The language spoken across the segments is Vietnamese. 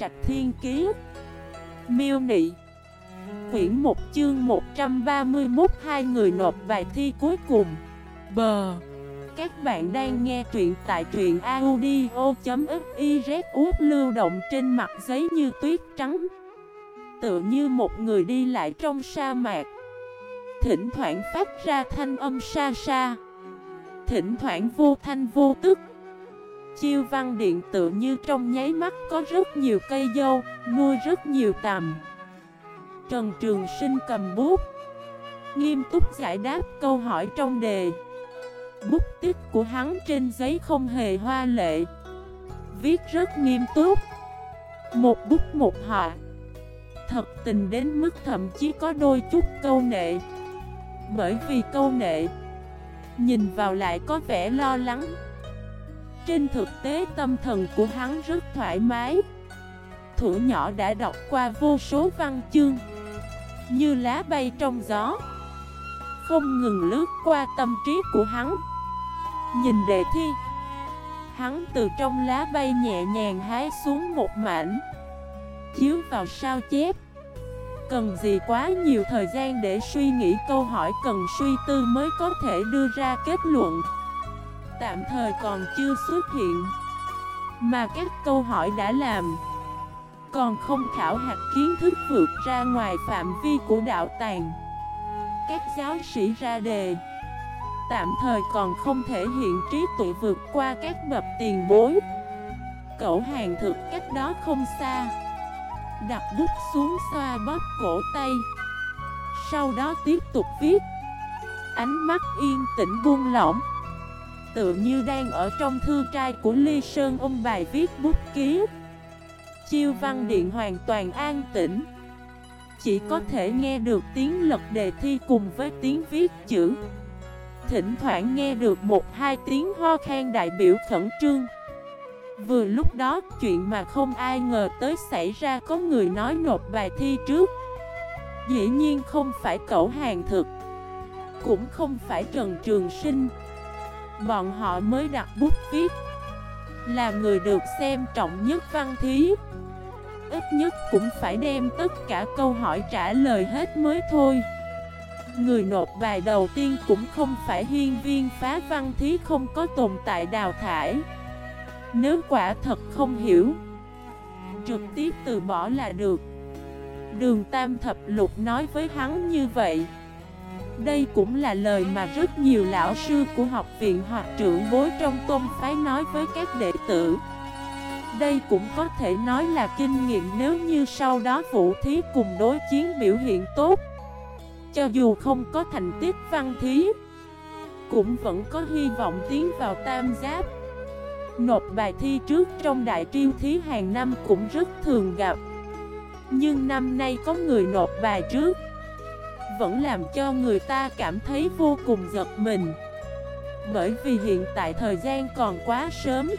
Trạch Thiên Kiế Miêu Nị. Quyển 1 chương 131 Hai người nộp bài thi cuối cùng. Bờ Các bạn đang nghe truyện tại truyện audio.xyz út lưu động trên mặt giấy như tuyết trắng. Tựa như một người đi lại trong sa mạc. Thỉnh thoảng phát ra thanh âm xa xa. Thỉnh thoảng vô thanh vô tức. Chiêu văn điện tự như trong nháy mắt có rất nhiều cây dâu, nuôi rất nhiều tầm. Trần Trường Sinh cầm bút, nghiêm túc giải đáp câu hỏi trong đề. Bút tích của hắn trên giấy không hề hoa lệ, viết rất nghiêm túc. Một bút một họa, thật tình đến mức thậm chí có đôi chút câu nệ. Bởi vì câu nệ, nhìn vào lại có vẻ lo lắng. Trên thực tế tâm thần của hắn rất thoải mái. Thủ nhỏ đã đọc qua vô số văn chương Như lá bay trong gió, Không ngừng lướt qua tâm trí của hắn. Nhìn đề thi, Hắn từ trong lá bay nhẹ nhàng hái xuống một mảnh, Chiếu vào sao chép. Cần gì quá nhiều thời gian để suy nghĩ câu hỏi cần suy tư mới có thể đưa ra kết luận? Tạm thời còn chưa xuất hiện. Mà các câu hỏi đã làm. Còn không khảo hạt kiến thức vượt ra ngoài phạm vi của đạo tàng. Các giáo sĩ ra đề. Tạm thời còn không thể hiện trí tuệ vượt qua các bậc tiền bối. Cậu hàng thực cách đó không xa. Đặt bút xuống xoa bóp cổ tay. Sau đó tiếp tục viết. Ánh mắt yên tĩnh buông lỏng tự như đang ở trong thư trai của Ly Sơn ôm bài viết bút ký. Chiêu văn điện hoàn toàn an tĩnh. Chỉ có thể nghe được tiếng lật đề thi cùng với tiếng viết chữ. Thỉnh thoảng nghe được một hai tiếng ho khan đại biểu khẩn trương. Vừa lúc đó, chuyện mà không ai ngờ tới xảy ra có người nói nộp bài thi trước. Dĩ nhiên không phải cậu hàng thực, Cũng không phải Trần Trường Sinh. Bọn họ mới đặt bút viết. Là người được xem trọng nhất văn thí. Ít nhất cũng phải đem tất cả câu hỏi trả lời hết mới thôi. Người nộp bài đầu tiên cũng không phải hiên viên phá văn thí không có tồn tại đào thải. Nếu quả thật không hiểu, Trực tiếp từ bỏ là được. Đường Tam Thập Lục nói với hắn như vậy đây cũng là lời mà rất nhiều lão sư của học viện hoặc trưởng bối trong tôn phái nói với các đệ tử. Đây cũng có thể nói là kinh nghiệm nếu như sau đó vũ thí cùng đối chiến biểu hiện tốt. Cho dù không có thành tích văn thí, Cũng vẫn có hy vọng tiến vào tam giáp. Nộp bài thi trước trong đại triêu thí hàng năm cũng rất thường gặp. Nhưng năm nay có người nộp bài trước vẫn làm cho người ta cảm thấy vô cùng giật mình. Bởi vì hiện tại thời gian còn quá sớm.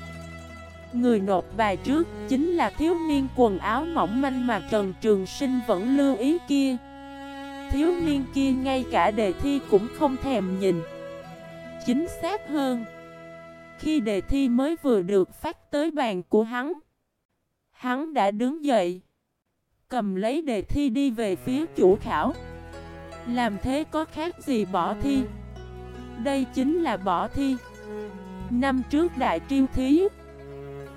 Người nộp bài trước chính là thiếu niên quần áo mỏng manh mà Trần Trường Sinh vẫn lưu ý kia. Thiếu niên kia ngay cả đề thi cũng không thèm nhìn. Chính xác hơn, Khi đề thi mới vừa được phát tới bàn của hắn Hắn đã đứng dậy, Cầm lấy đề thi đi về phía chủ khảo làm thế có khác gì bỏ thi? Đây chính là bỏ thi. Năm trước đại triêu thí,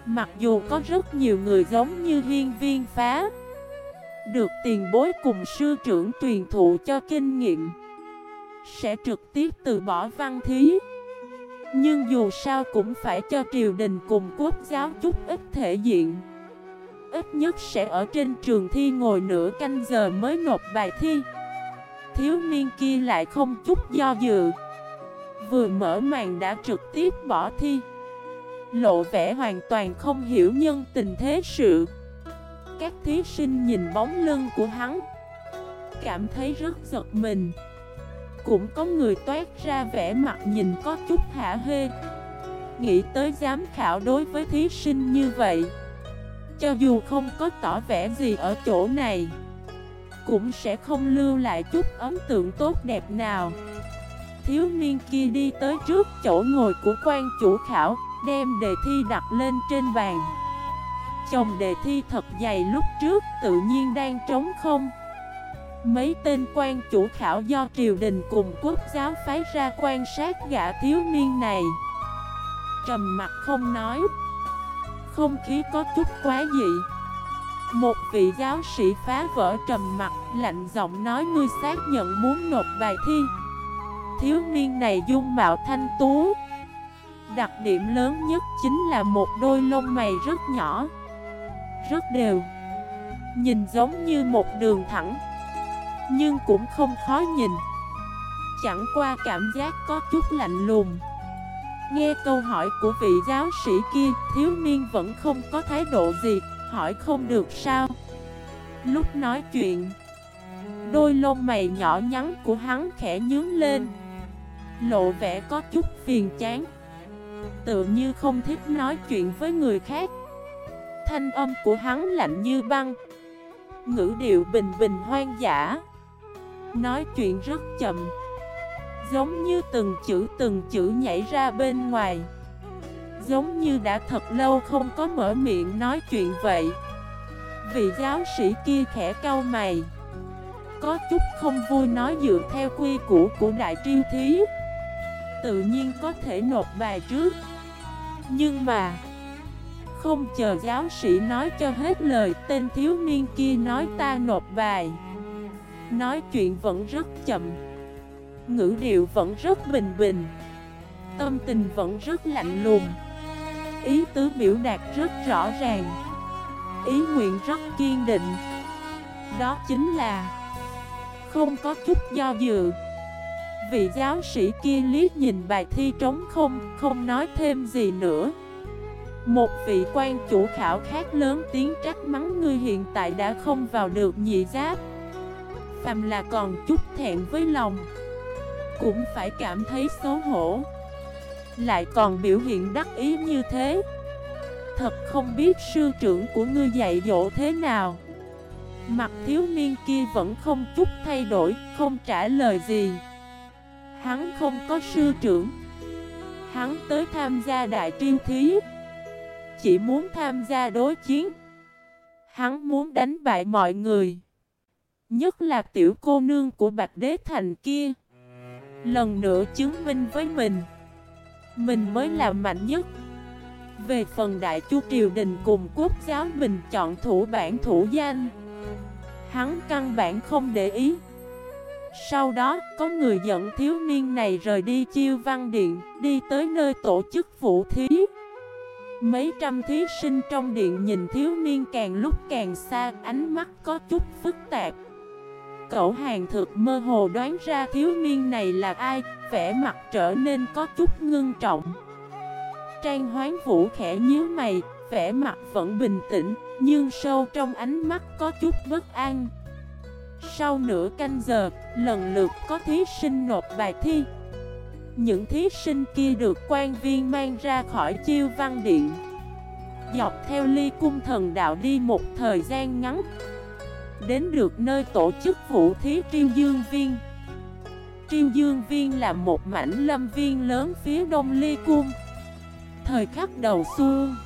Mặc dù có rất nhiều người giống như hiên viên phá, Được tiền bối cùng sư trưởng truyền thụ cho kinh nghiệm, Sẽ trực tiếp từ bỏ văn thí. Nhưng dù sao cũng phải cho triều đình cùng quốc giáo chút ít thể diện. Ít nhất sẽ ở trên trường thi ngồi nửa canh giờ mới nộp bài thi thiếu niên kia lại không chút do dự. Vừa mở màn đã trực tiếp bỏ thi. Lộ vẻ hoàn toàn không hiểu nhân tình thế sự. Các thí sinh nhìn bóng lưng của hắn. Cảm thấy rất giật mình. Cũng có người toát ra vẻ mặt nhìn có chút hả hê. Nghĩ tới giám khảo đối với thí sinh như vậy. Cho dù không có tỏ vẻ gì ở chỗ này cũng sẽ không lưu lại chút ấn tượng tốt đẹp nào. Thiếu niên kia đi tới trước chỗ ngồi của quan chủ khảo, Đem đề thi đặt lên trên bàn. Chồng đề thi thật dày lúc trước tự nhiên đang trống không. Mấy tên quan chủ khảo do triều đình cùng quốc giáo phái ra quan sát gã thiếu niên này. Trầm mặt không nói. Không khí có chút quá dị. Một vị giáo sĩ phá vỡ trầm mặt Lạnh giọng nói, ngươi xác nhận muốn nộp bài thi. Thiếu niên này dung mạo thanh tú. Đặc điểm lớn nhất chính là một đôi lông mày rất nhỏ, Rất đều. Nhìn giống như một đường thẳng, Nhưng cũng không khó nhìn. Chẳng qua cảm giác có chút lạnh lùng. Nghe câu hỏi của vị giáo sĩ kia, Thiếu niên vẫn không có thái độ gì Hỏi không được sao? Lúc nói chuyện, Đôi lông mày nhỏ nhắn của hắn khẽ nhướng lên. Lộ vẻ có chút phiền chán. Tự như không thích nói chuyện với người khác. Thanh âm của hắn lạnh như băng. Ngữ điệu bình bình hoang dã. Nói chuyện rất chậm. Giống như từng chữ từng chữ nhảy ra bên ngoài. Giống như đã thật lâu không có mở miệng nói chuyện vậy. Vị giáo sĩ kia khẽ cau mày. Có chút không vui nói dựa theo quy củ của đại triêu thí. Tự nhiên có thể nộp bài trước. Nhưng mà, Không chờ giáo sĩ nói cho hết lời, Tên thiếu niên kia nói ta nộp bài. Nói chuyện vẫn rất chậm. Ngữ điệu vẫn rất bình bình. Tâm tình vẫn rất lạnh lùng. Ý tứ biểu đạt rất rõ ràng. Ý nguyện rất kiên định. Đó chính là Không có chút do dự. Vị giáo sĩ kia liếc nhìn bài thi trống không Không nói thêm gì nữa. Một vị quan chủ khảo khác lớn tiếng trách mắng, ngươi hiện tại đã không vào được nhị giáp. Phàm là còn chút thẹn với lòng, cũng phải cảm thấy xấu hổ. Lại còn biểu hiện đắc ý như thế. Thật không biết sư trưởng của ngươi dạy dỗ thế nào. Mặt thiếu niên kia vẫn không chút thay đổi, không trả lời gì. Hắn không có sư trưởng. Hắn tới tham gia đại triêu thí. Chỉ muốn tham gia đối chiến. Hắn muốn đánh bại mọi người. Nhất là tiểu cô nương của Bạch Đế Thành kia. Lần nữa chứng minh với mình. Mình mới là mạnh nhất. Về phần đại chu triều đình cùng quốc giáo mình chọn thủ bản thủ danh. Hắn căn bản không để ý. Sau đó có người dẫn thiếu niên này rời đi chiêu văn điện Đi tới nơi tổ chức vũ thí. Mấy trăm thí sinh trong điện nhìn thiếu niên càng lúc càng xa Ánh mắt có chút phức tạp. Cậu hàng thực mơ hồ đoán ra thiếu niên này là ai, vẻ mặt trở nên có chút ngưng trọng. Trang hoán vũ khẽ nhíu mày, vẻ mặt vẫn bình tĩnh, nhưng sâu trong ánh mắt có chút bất an. Sau nửa canh giờ, lần lượt có thí sinh nộp bài thi. Những thí sinh kia được quan viên mang ra khỏi chiêu văn điện. Dọc theo ly cung thần đạo đi một thời gian ngắn Đến được nơi tổ chức vũ thí Triêu Dương Viên Triêu Dương Viên là một mảnh lâm viên lớn phía đông Ly Cung. Thời khắc đầu xuân,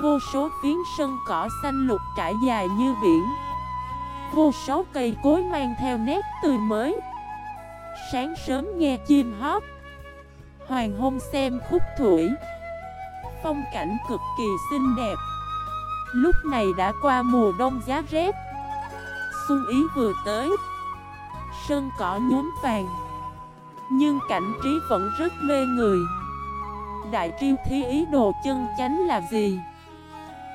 Vô số phiến sân cỏ xanh lục trải dài như biển. Vô số cây cối mang theo nét tươi mới. Sáng sớm nghe chim hót, Hoàng hôn xem khúc thủy. Phong cảnh cực kỳ xinh đẹp. Lúc này đã qua mùa đông giá rét. Xuân ý vừa tới. Sơn cỏ nhuốm vàng. Nhưng cảnh trí vẫn rất mê người. Đại triêu thí ý đồ chân chánh là gì?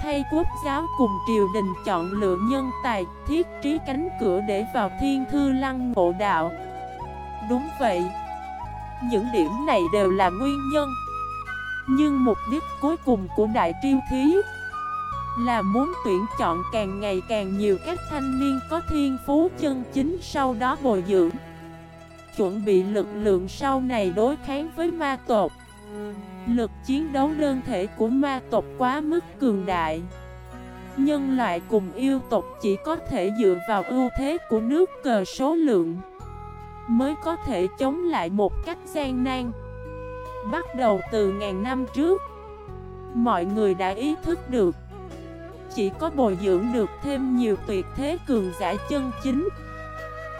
Thay quốc giáo cùng triều đình chọn lựa nhân tài, Thiết trí cánh cửa để vào thiên thư lăng ngộ đạo. Đúng vậy. Những điểm này đều là nguyên nhân. Nhưng mục đích cuối cùng của đại triêu thí là muốn tuyển chọn càng ngày càng nhiều các thanh niên có thiên phú chân chính sau đó bồi dưỡng. Chuẩn bị lực lượng sau này đối kháng với ma tộc. Lực chiến đấu đơn thể của ma tộc quá mức cường đại. Nhân loại cùng yêu tộc chỉ có thể dựa vào ưu thế của nước cờ số lượng Mới có thể chống lại một cách gian nan. Bắt đầu từ ngàn năm trước, Mọi người đã ý thức được chỉ có bồi dưỡng được thêm nhiều tuyệt thế cường giả chân chính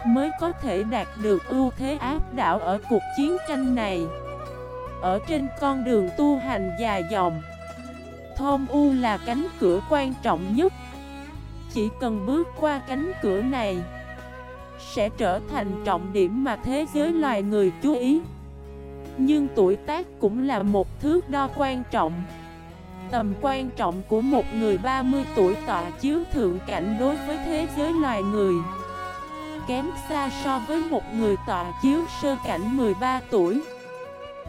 Mới có thể đạt được ưu thế áp đảo ở cuộc chiến tranh này. Ở trên con đường tu hành dài dòng Thôn U là cánh cửa quan trọng nhất. Chỉ cần bước qua cánh cửa này, Sẽ trở thành trọng điểm mà thế giới loài người chú ý. Nhưng tuổi tác cũng là một thước đo quan trọng. Tầm quan trọng của một người 30 tuổi tọa chiếu thượng cảnh đối với thế giới loài người. Kém xa so với một người tọa chiếu sơ cảnh 13 tuổi.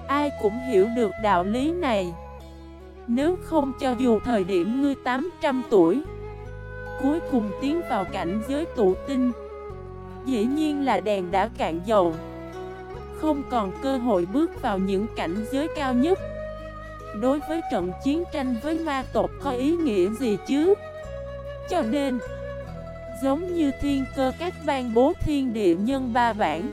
Ai cũng hiểu được đạo lý này. Nếu không cho dù thời điểm ngươi 800 tuổi, Cuối cùng tiến vào cảnh giới tụ tinh, Dĩ nhiên là đèn đã cạn dầu. Không còn cơ hội bước vào những cảnh giới cao nhất. Đối với trận chiến tranh với ma tộc có ý nghĩa gì chứ? Cho nên, giống như thiên cơ các ban bố thiên địa nhân ba bản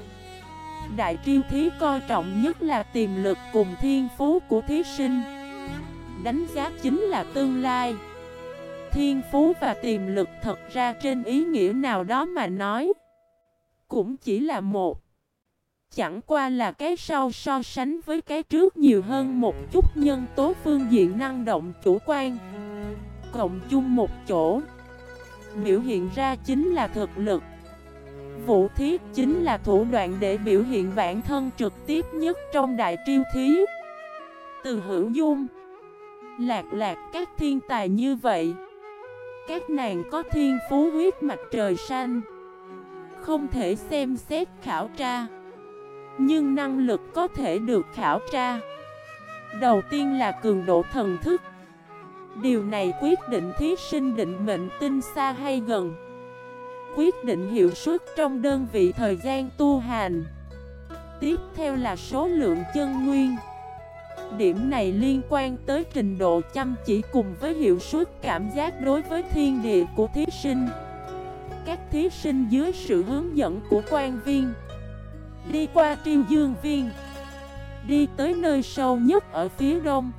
Đại triêu thí coi trọng nhất là tiềm lực cùng thiên phú của thí sinh Đánh giá chính là tương lai Thiên phú và tiềm lực thật ra trên ý nghĩa nào đó mà nói Cũng chỉ là một Chẳng qua là cái sau so sánh với cái trước nhiều hơn một chút nhân tố phương diện năng động chủ quan. Cộng chung một chỗ, Biểu hiện ra chính là thực lực. Vũ thiết chính là thủ đoạn để biểu hiện bản thân trực tiếp nhất trong đại triêu thí. Từ hữu dung, Lạc lạc các thiên tài như vậy, Các nàng có thiên phú huyết mạch trời xanh. Không thể xem xét khảo tra nhưng năng lực có thể được khảo tra. Đầu tiên là cường độ thần thức. Điều này quyết định thí sinh định mệnh tinh xa hay gần. Quyết định hiệu suất trong đơn vị thời gian tu hành. Tiếp theo là số lượng chân nguyên. Điểm này liên quan tới trình độ chăm chỉ cùng với hiệu suất cảm giác đối với thiên địa của thí sinh. Các thí sinh dưới sự hướng dẫn của quan viên Đi qua Triêu dương viên. Đi tới nơi sâu nhất ở phía đông.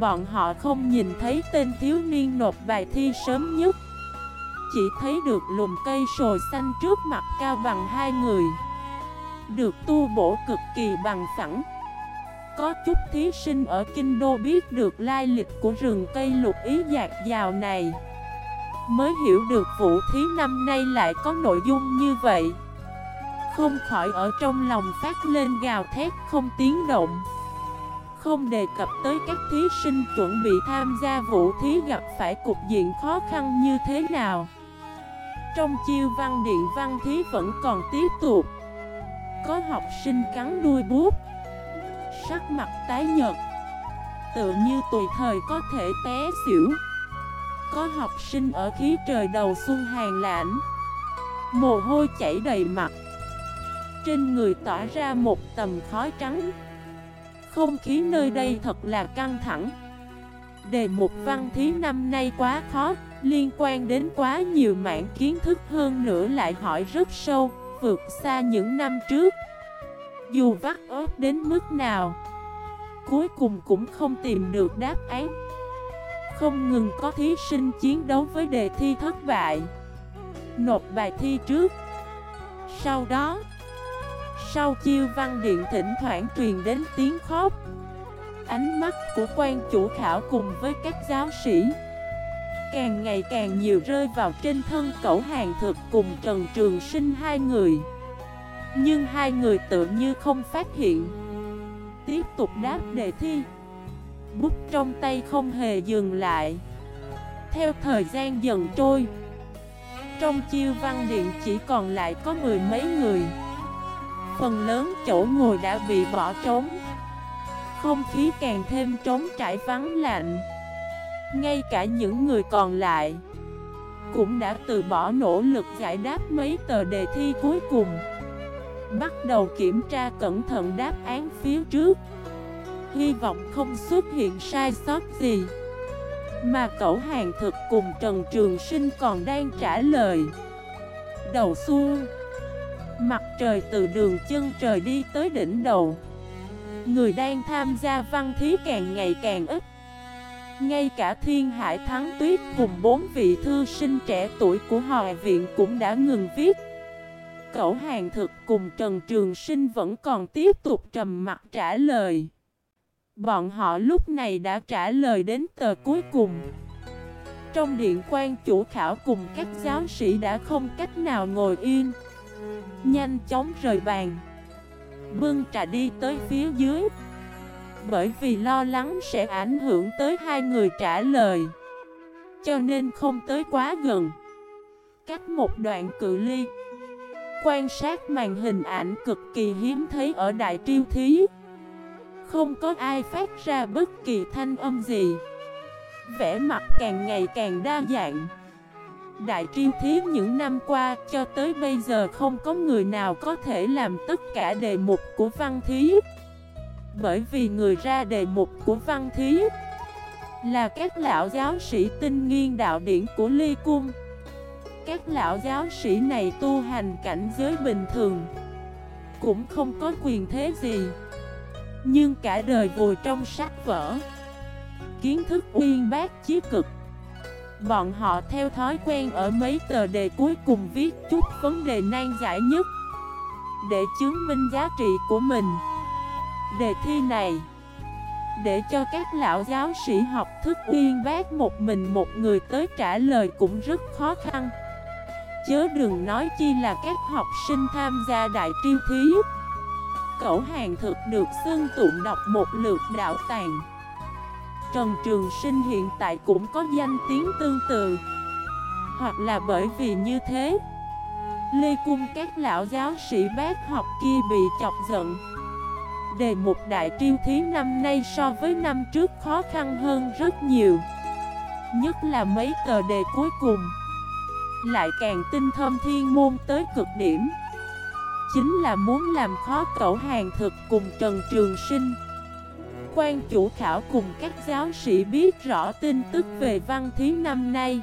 Bọn họ không nhìn thấy tên thiếu niên nộp bài thi sớm nhất. Chỉ thấy được lùm cây sồi xanh trước mặt cao bằng hai người. Được tu bổ cực kỳ bằng phẳng. Có chút thí sinh ở Kinh Đô biết được lai lịch của rừng cây lục ý dạt dào này. Mới hiểu được vụ thí năm nay lại có nội dung như vậy không khỏi ở trong lòng phát lên gào thét không tiếng động. Không đề cập tới các thí sinh chuẩn bị tham gia vũ thí gặp phải cục diện khó khăn như thế nào. Trong chiêu văn điện văn thí vẫn còn tiếp tục. Có học sinh cắn đuôi bút. Sắc mặt tái nhật Tự như tùy thời có thể té xỉu. Có học sinh ở khí trời đầu xuân hàng lãnh. Mồ hôi chảy đầy mặt trên người tỏa ra một tầm khói trắng. Không khí nơi đây thật là căng thẳng. Đề mục văn thí năm nay quá khó, Liên quan đến quá nhiều mảng kiến thức hơn nữa lại hỏi rất sâu, Vượt xa những năm trước. Dù vắt ớt đến mức nào, Cuối cùng cũng không tìm được đáp án. Không ngừng có thí sinh chiến đấu với đề thi thất bại, Nộp bài thi trước. Sau đó sau chiêu văn điện thỉnh thoảng truyền đến tiếng khóc. Ánh mắt của quan chủ khảo cùng với các giáo sĩ. Càng ngày càng nhiều rơi vào trên thân cẩu hàng thực cùng Trần Trường Sinh hai người. Nhưng hai người tự như không phát hiện. Tiếp tục đáp đề thi. Bút trong tay không hề dừng lại. Theo thời gian dần trôi, Trong chiêu văn điện chỉ còn lại có mười mấy người. Phần lớn chỗ ngồi đã bị bỏ trống Không khí càng thêm trống trải vắng lạnh Ngay cả những người còn lại Cũng đã từ bỏ nỗ lực giải đáp mấy tờ đề thi cuối cùng. Bắt đầu kiểm tra cẩn thận đáp án phía trước. Hy vọng không xuất hiện sai sót gì, Mà cậu hàng thực cùng Trần Trường Sinh còn đang trả lời. Đầu xuông Mặt trời từ đường chân trời đi tới đỉnh đầu. Người đang tham gia văn thí càng ngày càng ít. Ngay cả thiên hải thắng tuyết cùng bốn vị thư sinh trẻ tuổi của hòa viện cũng đã ngừng viết. Cẩu hàng thực cùng Trần Trường Sinh vẫn còn tiếp tục trầm mặt trả lời. Bọn họ lúc này đã trả lời đến tờ cuối cùng. Trong điện quan chủ khảo cùng các giáo sĩ đã không cách nào ngồi yên. Nhanh chóng rời bàn. Bưng trà đi tới phía dưới. Bởi vì lo lắng sẽ ảnh hưởng tới hai người trả lời. Cho nên không tới quá gần. Cách một đoạn cự ly. Quan sát màn hình ảnh cực kỳ hiếm thấy ở Đại Triêu Thí. Không có ai phát ra bất kỳ thanh âm gì. Vẽ mặt càng ngày càng đa dạng. Đại triên Thí những năm qua, cho tới bây giờ không có người nào có thể làm tất cả đề mục của văn thí Bởi vì người ra đề mục của văn thí Là các lão giáo sĩ tinh nghiên đạo điển của Ly Cung. Các lão giáo sĩ này tu hành cảnh giới bình thường, Cũng không có quyền thế gì. Nhưng cả đời vùi trong sách vở, Kiến thức uyên bác chí cực. Bọn họ theo thói quen ở mấy tờ đề cuối cùng viết chút vấn đề nan giải nhất Để chứng minh giá trị của mình. Đề thi này, Để cho các lão giáo sĩ học thức uyên bác một mình một người tới trả lời cũng rất khó khăn. Chớ đừng nói chi là các học sinh tham gia đại triêu thí. Cẩu hàng thực được xưng tụng đọc một lượt đạo tàng. Trần Trường Sinh hiện tại cũng có danh tiếng tương tự. Hoặc là bởi vì như thế, Lê Cung các lão giáo sĩ bác học kia bị chọc giận. Đề mục đại triêu thí năm nay so với năm trước khó khăn hơn rất nhiều. Nhất là mấy tờ đề cuối cùng. Lại càng tinh thâm thiên môn tới cực điểm. Chính là muốn làm khó cậu hàng thực cùng Trần Trường Sinh. Quan chủ khảo cùng các giáo sĩ biết rõ tin tức về văn thí năm nay.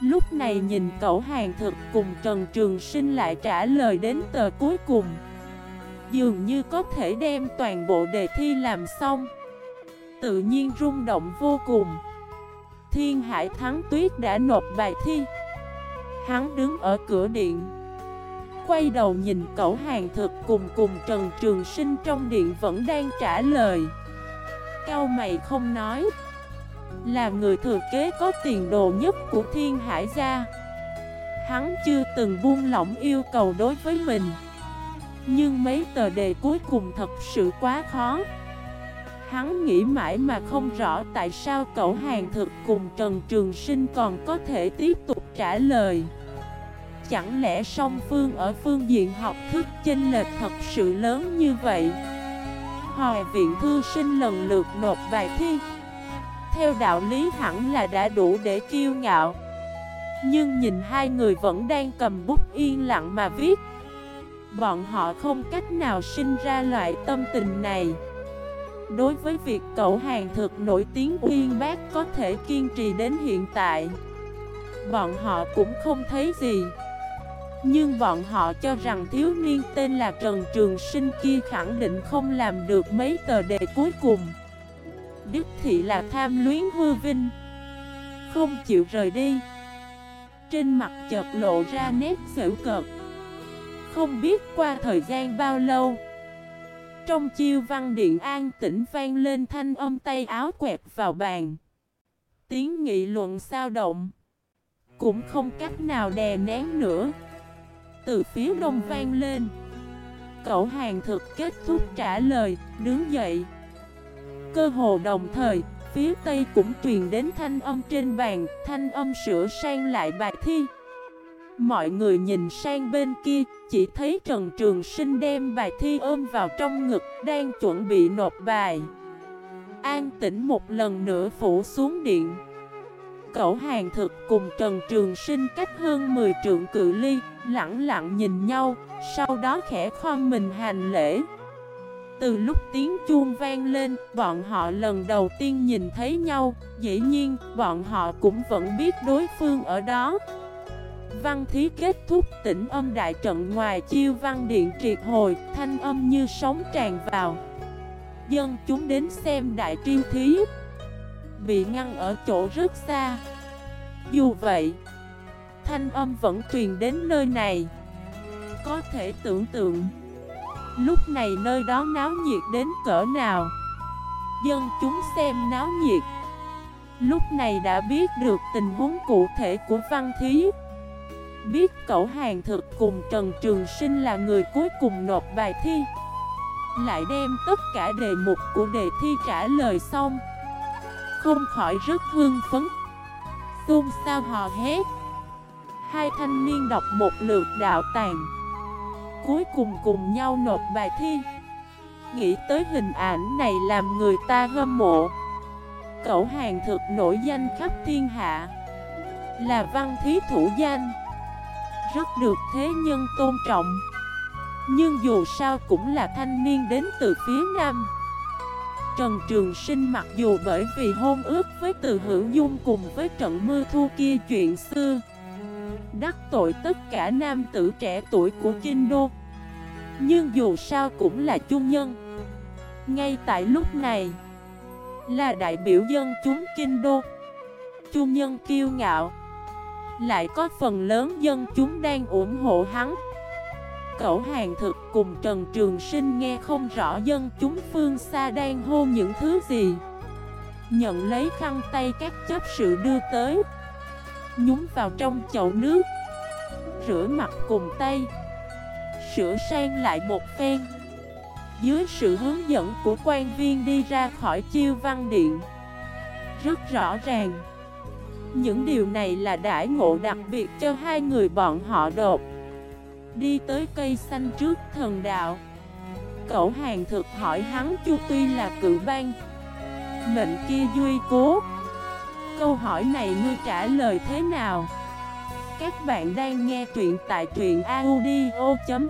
Lúc này nhìn cậu hàng thực cùng Trần Trường Sinh lại trả lời đến tờ cuối cùng. Dường như có thể đem toàn bộ đề thi làm xong. Tự nhiên rung động vô cùng. Thiên Hải Thắng Tuyết đã nộp bài thi. Hắn đứng ở cửa điện. Quay đầu nhìn cậu hàng thực cùng cùng Trần Trường Sinh trong điện vẫn đang trả lời. Cao mày không nói. Là người thừa kế có tiền đồ nhất của thiên hải gia. Hắn chưa từng buông lỏng yêu cầu đối với mình. Nhưng mấy tờ đề cuối cùng thật sự quá khó. Hắn nghĩ mãi mà không rõ tại sao cậu hàng thực cùng Trần Trường Sinh còn có thể tiếp tục trả lời. Chẳng lẽ song phương ở phương diện học thức chênh lệch thật sự lớn như vậy? Hòa viện thư sinh lần lượt nộp bài thi. Theo đạo lý hẳn là đã đủ để kiêu ngạo. Nhưng nhìn hai người vẫn đang cầm bút yên lặng mà viết. Bọn họ không cách nào sinh ra loại tâm tình này. Đối với việc cậu hàng thực nổi tiếng uyên bác có thể kiên trì đến hiện tại, Bọn họ cũng không thấy gì. Nhưng bọn họ cho rằng thiếu niên tên là Trần Trường Sinh kia khẳng định không làm được mấy tờ đề cuối cùng Đức thị là tham luyến hư vinh Không chịu rời đi Trên mặt chợt lộ ra nét xỉu cợt Không biết qua thời gian bao lâu, trong chiêu văn điện an tĩnh vang lên thanh âm tay áo quẹt vào bàn. Tiếng nghị luận sao động. Cũng không cách nào đè nén nữa. Từ phía đông vang lên. Cậu hàng thực kết thúc trả lời, đứng dậy. Cơ hồ đồng thời, phía tây cũng truyền đến thanh âm trên bàn, thanh âm sửa sang lại bài thi. Mọi người nhìn sang bên kia, chỉ thấy Trần Trường Sinh đem bài thi ôm vào trong ngực, đang chuẩn bị nộp bài. An tĩnh một lần nữa phủ xuống điện cẩu hàng thực cùng Trần Trường Sinh cách hơn 10 trượng cự ly, lặng lặng nhìn nhau, sau đó khẽ khom mình hành lễ. Từ lúc tiếng chuông vang lên, bọn họ lần đầu tiên nhìn thấy nhau, dĩ nhiên, bọn họ cũng vẫn biết đối phương ở đó. Văn thí kết thúc tỉnh âm đại trận ngoài chiêu văn điện triệt hồi, thanh âm như sóng tràn vào. Dân chúng đến xem đại triêu thí. Bị ngăn ở chỗ rất xa. Dù vậy, Thanh âm vẫn truyền đến nơi này. Có thể tưởng tượng, Lúc này nơi đó náo nhiệt đến cỡ nào. Dân chúng xem náo nhiệt. Lúc này đã biết được tình huống cụ thể của văn thí. Biết cậu hàng thực cùng Trần Trường Sinh là người cuối cùng nộp bài thi. Lại đem tất cả đề mục của đề thi trả lời xong. Không khỏi rất hương phấn. Xôn sao hò hét Hai thanh niên đọc một lượt đạo tàng. Cuối cùng cùng nhau nộp bài thi. Nghĩ tới hình ảnh này làm người ta hâm mộ. Cậu hàng thực nổi danh khắp thiên hạ. Là văn thí thủ danh. Rất được thế nhân tôn trọng. Nhưng dù sao cũng là thanh niên đến từ phía nam. Trần Trường Sinh mặc dù bởi vì hôn ước với từ hữu dung cùng với trận mưa thu kia chuyện xưa, Đắc tội tất cả nam tử trẻ tuổi của Kinh Đô. Nhưng dù sao cũng là chung nhân. Ngay tại lúc này, Là đại biểu dân chúng Kinh Đô, Chung nhân kiêu ngạo, Lại có phần lớn dân chúng đang ủng hộ hắn cẩu hàng thực cùng Trần Trường Sinh nghe không rõ dân chúng phương xa đang hô những thứ gì. Nhận lấy khăn tay các chấp sự đưa tới. Nhúng vào trong chậu nước. Rửa mặt cùng tay. Sửa sang lại một phen. Dưới sự hướng dẫn của quan viên đi ra khỏi chiêu văn điện. Rất rõ ràng. Những điều này là đãi ngộ đặc biệt cho hai người bọn họ đột. Đi tới cây xanh trước thần đạo. Cậu hàng thực hỏi hắn chu tuy là cự ban. Mệnh kia duy cố. Câu hỏi này ngươi trả lời thế nào? Các bạn đang nghe truyện tại truyện audio.fif